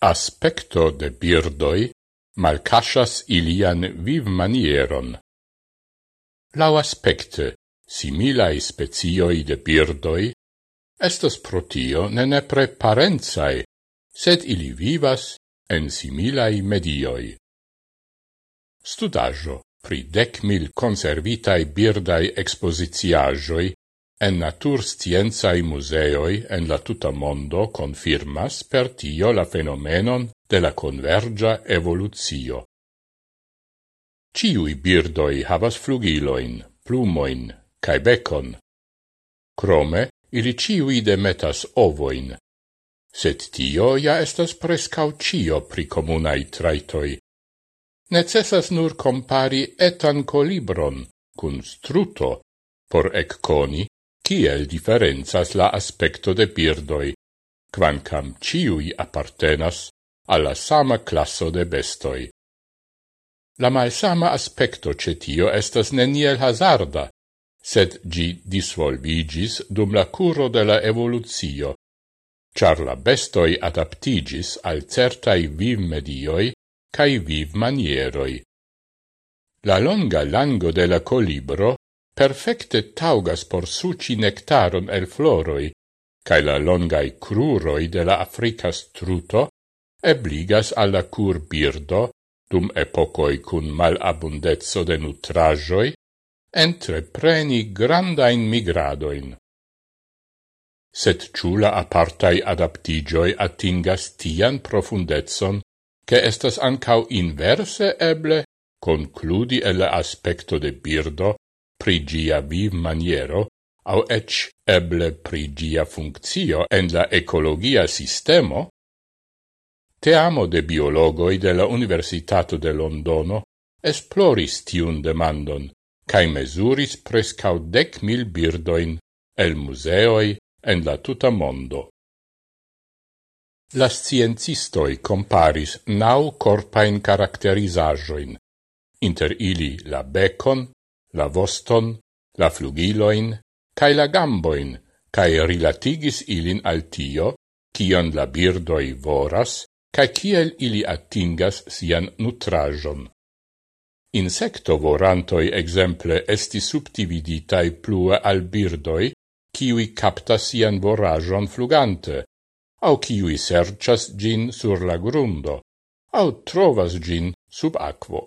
Aspecto de birdoi malcasas ilian viv manieron. Lau aspecte, similae spezioi de birdoi, estas protio ne nepre parenzae, sed ili vivas en similae medioi. Studajo pri dec mil conservitae birdae expositiajoi En natur scienzae museoi en la tuta mondo confirmas per tio la fenomenon de la convergia evoluzio. Ciui birdoi havas flugiloin, plumoin, cae becon. Crome, ili ciui demetas ovoin, sed tio ja estas prescau cio pri comunai traitoi. Necessas nur compari etan colibron cun struto por ecconi kiel differenzas la aspecto de birdoi, quancam ciui appartenas alla sama classo de bestoi. La malsama aspecto cetio estas neniel hazarda, sed gi disvolvigis dum la curo de la evoluzio, char la bestoi adaptigis al certai viv medioi cae viv manieroi. La longa lango de la colibro perfecte taugas por suci nectaron el floroi, cae la longai cruroi de la Africa struto ebligas alla cur birdo, dum epocoi cun malabundezzo de nutrajoi, entrepreni grandain migradoin. Set ciula apartai adaptigioi attingas tian profundetson, che estas ancau inverse eble concludi el aspecto de birdo pri gia viv maniero au ec eble pri gia funccio en la ecologia sistemo, te amo de biologoi de la Universitato de Londono esploris tiun demandon, cae mesuris prescau dec mil birdoin el museoi en la tuta mondo. La sciencistoi comparis nau corpain caracterizajoin, inter ili la becon, la voston, la flugiloin, cae la gamboin, cae rilatigis ilin al tio, cion la birdoi voras, cae ciel ili attingas sian nutrajon. Insecto vorantoi exemple esti subdividitai plue al birdoi, ciui captas sian vorajon flugante, au ciui sercias gin sur la grundo, au trovas gin sub aquo.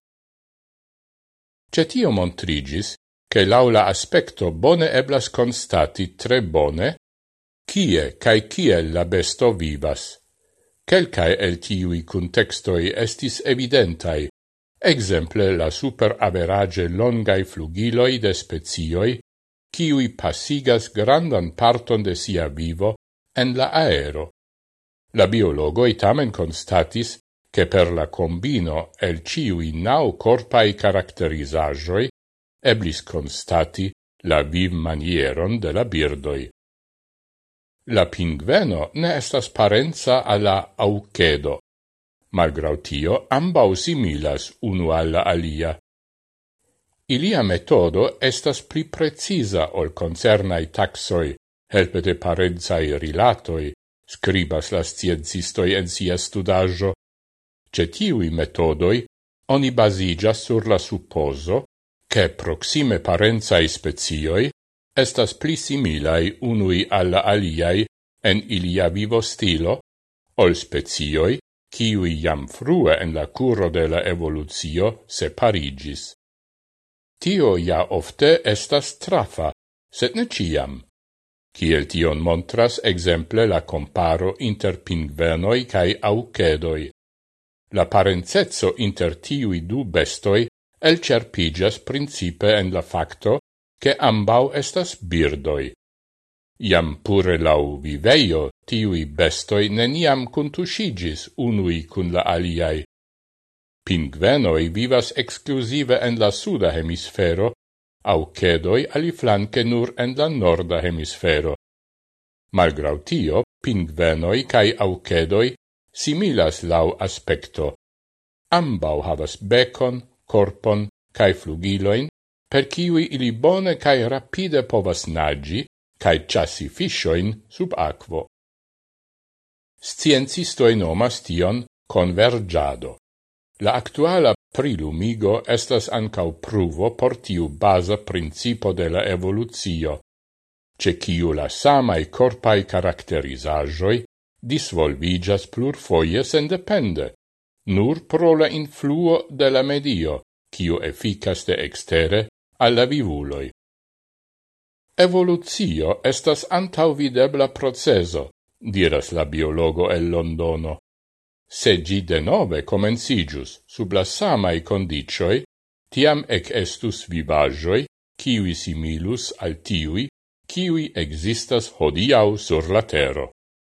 Cetio montrigis, che laula aspecto bone eblas constati tre bone, kie cae kiel la besto vivas. Quelcae el tiui contextoi estis evidentai, exemple la superaverage longai flugiloi de spezioi, ciui passigas grandan parton de sia vivo en la aero. La biologoi tamen constatis che per la combino el ciui nau corpai caracterizajoi eblis constati la viv manieron de la birdoi. La pingveno ne estas parenza alla aucedo, malgrau tio ambau similas unu alla alia. Ilia metodo estas pli precisa ol concernai taxoi, helpete de rilatoi, scribas la scienzistoi en sia studajo, Cetiui metodoi oni basigas sur la supposo che proxime parenzae spezioi estas pli similai unui alla aliai en ilia vivo stilo, ol spezioi, ciui jam frue en la curo de la evoluzio separigis. Tio ja ofte estas trafa, sed ne ciam. Ciel tion montras exemple la comparo inter pingvenoi cae aucedoi. La parenzezzo inter tiui du bestoi el cerpigias principe en la facto che ambau estas birdoi. Iam pure lau viveio tiui bestoi neniam contusigis unui cun la aliai. Pingvenoi vivas exclusive en la suda hemisfero, au cedoi aliflanque nur en la norda hemisfero. Malgrau tio, pingvenoi cae aucedoi similas lau aspecto. Ambau havas becon, corpon, cae flugiloin, per ciui ili bone cae rapide povas nagi, cae chassi fishoin sub aquo. Sciencistoi nomas tion convergiado. La actuala prilumigo estas ancau pruvo por tiu basa principo de la evoluzio, ce ciu la samai corpai caracterizajoi disvolvigas plurfoie independe, nur pro la influo de la medio, cio efficas de extere alla vivuloi. Evoluzio estas antauvidebla proceso, diras la biologo el Londono. Se gi denove comencigius sub la samai condicioi, tiam ec estus vivagioi, kiwi similus al tiui, kiwi existas hodiau sur la tero.